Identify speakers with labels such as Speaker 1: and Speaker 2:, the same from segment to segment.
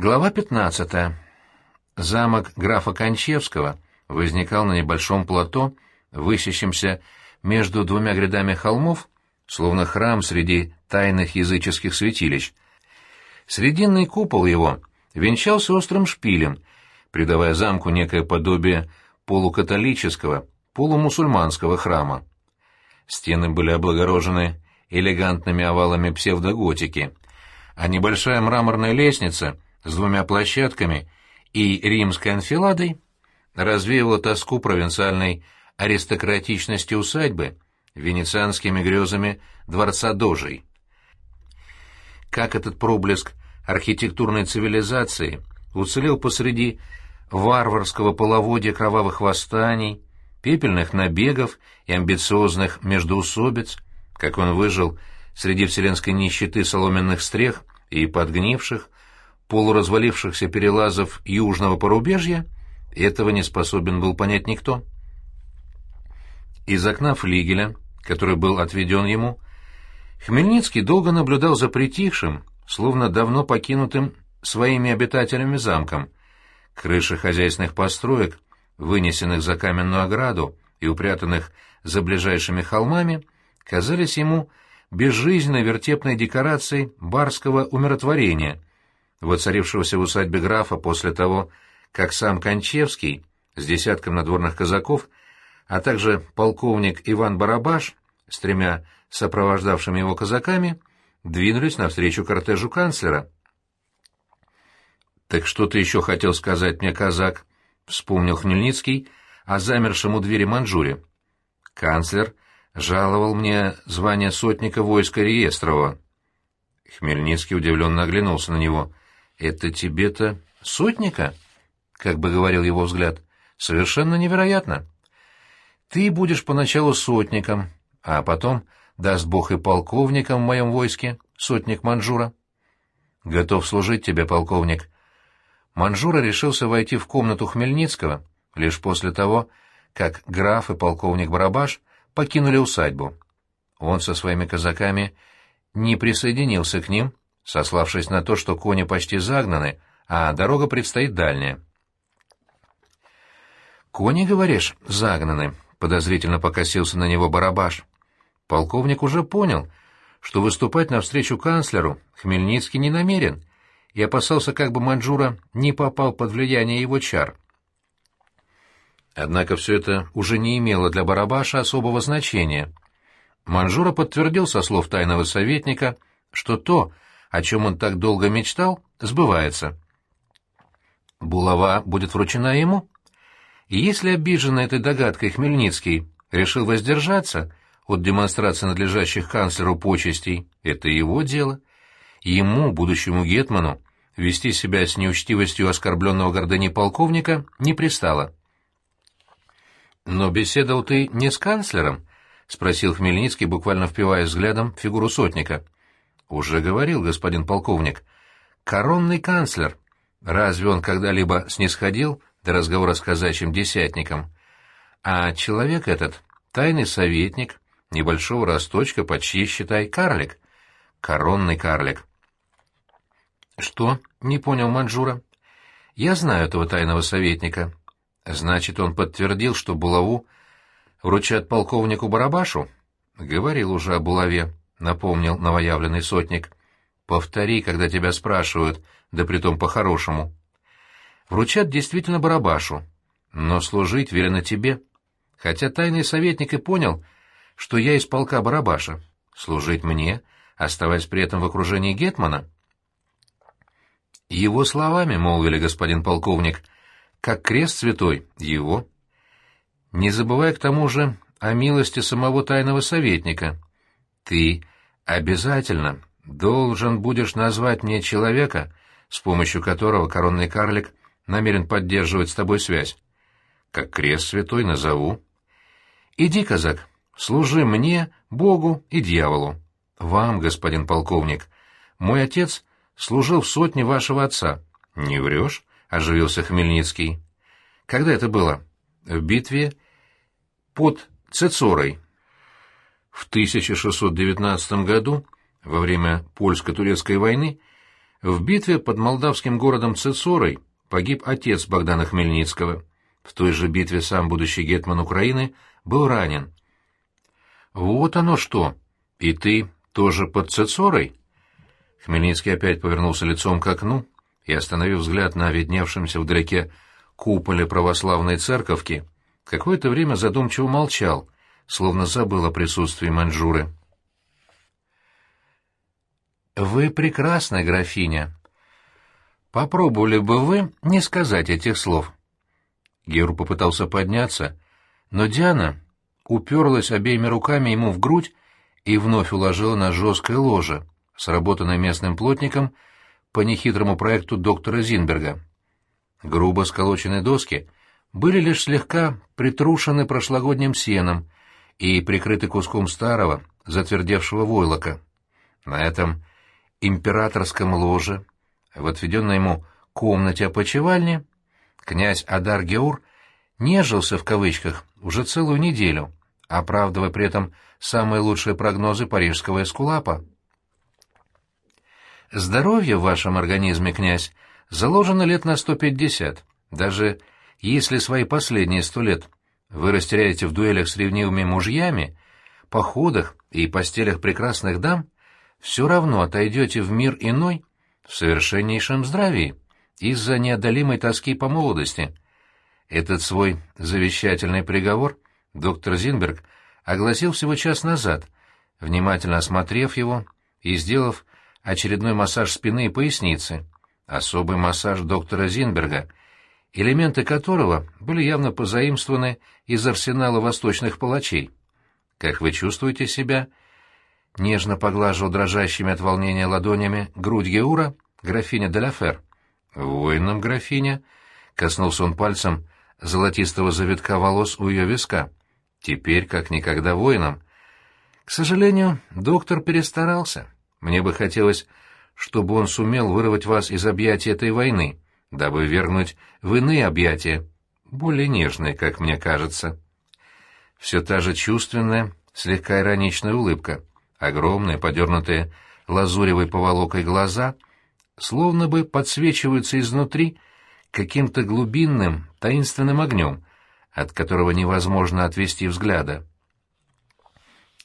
Speaker 1: Глава 15. Замок графа Кончевского возникал на небольшом плато, высящемся между двумя грядами холмов, словно храм среди тайных языческих святилищ. Срединный купол его венчался острым шпилем, придавая замку некое подобие полукатолического, полумусульманского храма. Стены были облагорожены элегантными овалами псевдоготики, а небольшая мраморная лестница — с двумя площадками и римской анфиладой развеяла тоску провинциальной аристократичности усадьбы венецианскими грезами дворца Дожей. Как этот проблеск архитектурной цивилизации уцелел посреди варварского половодья кровавых восстаний, пепельных набегов и амбициозных междоусобиц, как он выжил среди вселенской нищеты соломенных стрех и подгнивших, полуразвалившихся перелазов южного порубежья, этого не способен был понять никто. Из окна флигеля, который был отведен ему, Хмельницкий долго наблюдал за притихшим, словно давно покинутым своими обитателями замком. Крыши хозяйственных построек, вынесенных за каменную ограду и упрятанных за ближайшими холмами, казались ему безжизненной вертепной декорацией барского умиротворения — воцарившегося в усадьбе графа после того, как сам Кончевский с десятком надворных казаков, а также полковник Иван Барабаш с тремя сопровождавшими его казаками двинулись навстречу кортежу канцлера. «Так что ты еще хотел сказать мне, казак?» — вспомнил Хмельницкий о замершем у двери Манжуре. «Канцлер жаловал мне звание сотника войска Реестрова». Хмельницкий удивленно оглянулся на него. «Это тебе-то сотника?» — как бы говорил его взгляд. «Совершенно невероятно. Ты будешь поначалу сотником, а потом, даст бог и полковником в моем войске, сотник Манжура». «Готов служить тебе, полковник». Манжура решился войти в комнату Хмельницкого лишь после того, как граф и полковник Барабаш покинули усадьбу. Он со своими казаками не присоединился к ним, сославшись на то, что кони почти загнаны, а дорога предстоит дальняя. «Кони, говоришь, загнаны», — подозрительно покосился на него Барабаш. Полковник уже понял, что выступать навстречу канцлеру Хмельницкий не намерен, и опасался, как бы Манджура не попал под влияние его чар. Однако все это уже не имело для Барабаша особого значения. Манжура подтвердил со слов тайного советника, что то, о чем он так долго мечтал, сбывается. Булава будет вручена ему? И если обиженный этой догадкой Хмельницкий решил воздержаться от демонстрации надлежащих канцлеру почестей, это его дело. Ему, будущему гетману, вести себя с неучтивостью оскорбленного гордыни полковника не пристало. «Но беседовал ты не с канцлером?» — спросил Хмельницкий, буквально впивая взглядом фигуру сотника. «Уже говорил, господин полковник. Коронный канцлер. Разве он когда-либо снисходил до разговора с казачьим десятником? А человек этот — тайный советник, небольшого росточка, почти, считай, карлик. Коронный карлик». «Что?» — не понял Манджура. «Я знаю этого тайного советника. Значит, он подтвердил, что булаву вручат полковнику Барабашу?» «Говорил уже о булаве». — напомнил новоявленный сотник. «Повтори, когда тебя спрашивают, да притом по-хорошему. Вручат действительно барабашу, но служить велено тебе. Хотя тайный советник и понял, что я из полка барабаша. Служить мне, оставаясь при этом в окружении Гетмана?» «Его словами, — молвили господин полковник, — как крест святой, его. Не забывай к тому же о милости самого тайного советника» Ты обязательно должен будешь назвать мне человека, с помощью которого коронный карлик намерен поддерживать с тобой связь. Как крест святой назову. Иди, казак, служи мне, Богу и дьяволу. Вам, господин полковник. Мой отец служил в сотне вашего отца. Не врешь? — оживился Хмельницкий. Когда это было? В битве под Цецорой. В 1619 году, во время польско-турецкой войны, В битве под молдавским городом Цицорой погиб отец Богдана Хмельницкого. В той же битве сам будущий гетман Украины был ранен. «Вот оно что! И ты тоже под Цицорой?» Хмельницкий опять повернулся лицом к окну и, остановив взгляд на видневшемся вдалеке куполе православной церковки, какое-то время задумчиво молчал, словно забыл о присутствии маньчжуры. «Вы прекрасная графиня. Попробовали бы вы не сказать этих слов?» Геру попытался подняться, но Диана уперлась обеими руками ему в грудь и вновь уложила на жесткое ложе, сработанное местным плотником по нехитрому проекту доктора Зинберга. Грубо сколоченные доски были лишь слегка притрушены прошлогодним сеном и прикрыты куском старого, затвердевшего войлока. На этом императорском ложе, в отведенной ему комнате опочивальни, князь Адар Геур нежился в кавычках уже целую неделю, оправдывая при этом самые лучшие прогнозы парижского эскулапа. Здоровье в вашем организме, князь, заложено лет на сто пятьдесят. Даже если свои последние сто лет вы растеряете в дуэлях с ревнивыми мужьями, походах и постелях прекрасных дам, все равно отойдете в мир иной в совершеннейшем здравии из-за неодолимой тоски по молодости. Этот свой завещательный приговор доктор Зинберг огласил всего час назад, внимательно осмотрев его и сделав очередной массаж спины и поясницы, особый массаж доктора Зинберга, элементы которого были явно позаимствованы из арсенала восточных палачей. «Как вы чувствуете себя?» Нежно поглаживал дрожащими от волнения ладонями грудь Геура графиня Деляфер. «Воином, графиня!» — коснулся он пальцем золотистого завитка волос у ее виска. «Теперь как никогда воином. К сожалению, доктор перестарался. Мне бы хотелось, чтобы он сумел вырвать вас из объятий этой войны, дабы вернуть в иные объятия, более нежные, как мне кажется». Все та же чувственная, слегка ироничная улыбка, огромные, подернутые лазуревой поволокой глаза — словно бы подсвечиваются изнутри каким-то глубинным, таинственным огнем, от которого невозможно отвести взгляда.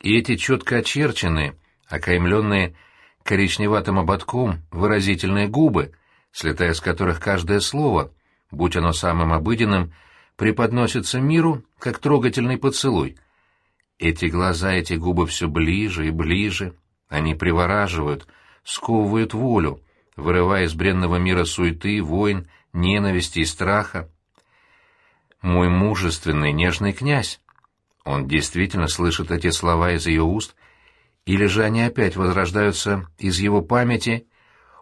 Speaker 1: И эти четко очерченные, окаймленные коричневатым ободком выразительные губы, слетая с которых каждое слово, будь оно самым обыденным, преподносится миру, как трогательный поцелуй. Эти глаза, эти губы все ближе и ближе, они привораживают, сковывают волю, вырывая из бренного мира суеты, войн, ненависти и страха. «Мой мужественный, нежный князь!» Он действительно слышит эти слова из ее уст, или же они опять возрождаются из его памяти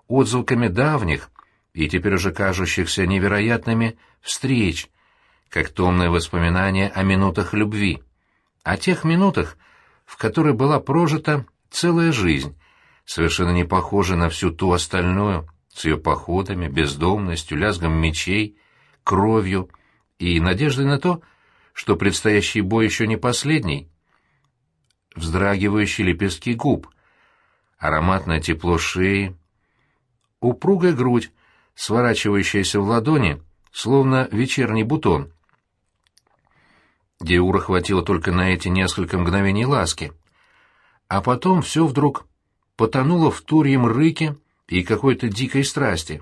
Speaker 1: отзвуками давних и теперь уже кажущихся невероятными встреч, как томное воспоминание о минутах любви, о тех минутах, в которые была прожита целая жизнь, совершенно не похожа на всю ту остальную, с ее походами, бездомностью, лязгом мечей, кровью и надеждой на то, что предстоящий бой еще не последний. Вздрагивающие лепестки губ, ароматное тепло шеи, упругая грудь, сворачивающаяся в ладони, словно вечерний бутон. Деура хватило только на эти несколько мгновений ласки. А потом все вдруг потонула в турьем рыке и какой-то дикой страсти.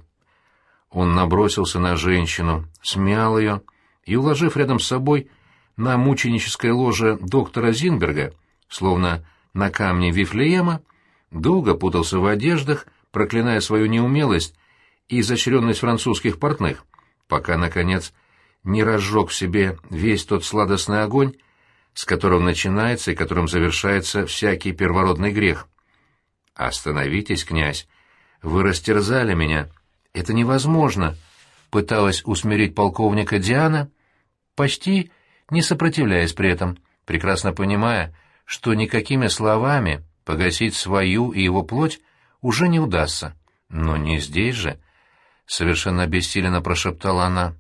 Speaker 1: Он набросился на женщину, смял ее и, уложив рядом с собой на мученическое ложе доктора Зинберга, словно на камне Вифлеема, долго путался в одеждах, проклиная свою неумелость и изощренность французских портных, пока, наконец, не разжег в себе весь тот сладостный огонь, с которым начинается и которым завершается всякий первородный грех. «Остановитесь, князь! Вы растерзали меня! Это невозможно!» Пыталась усмирить полковника Диана, почти не сопротивляясь при этом, прекрасно понимая, что никакими словами погасить свою и его плоть уже не удастся. «Но не здесь же!» — совершенно обессиленно прошептала она.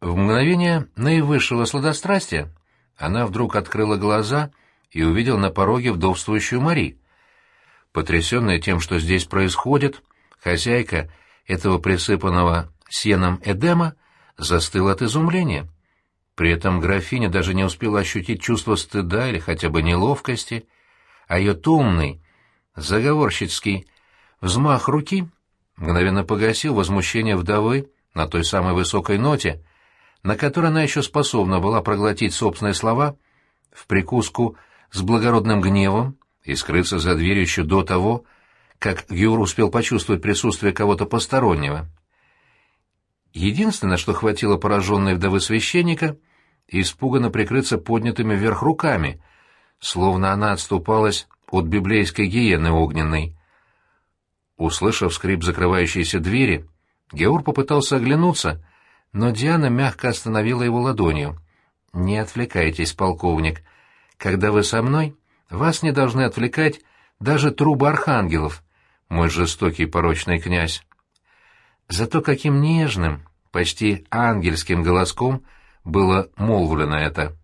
Speaker 1: В мгновение наивысшего сладострастия она вдруг открыла глаза — и увидел на пороге вдовствующую Мари. Потрясенная тем, что здесь происходит, хозяйка этого присыпанного сеном Эдема застыла от изумления. При этом графиня даже не успела ощутить чувство стыда или хотя бы неловкости, а ее томный, заговорщицкий взмах руки мгновенно погасил возмущение вдовы на той самой высокой ноте, на которой она еще способна была проглотить собственные слова в прикуску с благородным гневом и скрыться за дверью еще до того, как Гюр успел почувствовать присутствие кого-то постороннего. Единственное, что хватило пораженной вдовы священника, испуганно прикрыться поднятыми вверх руками, словно она отступалась от библейской гиены огненной. Услышав скрип закрывающейся двери, Геур попытался оглянуться, но Диана мягко остановила его ладонью. «Не отвлекайтесь, полковник. Когда вы со мной, вас не должны отвлекать даже трубы архангелов, мой жестокий порочный князь». Зато каким нежным, почти ангельским голоском было молвлено это.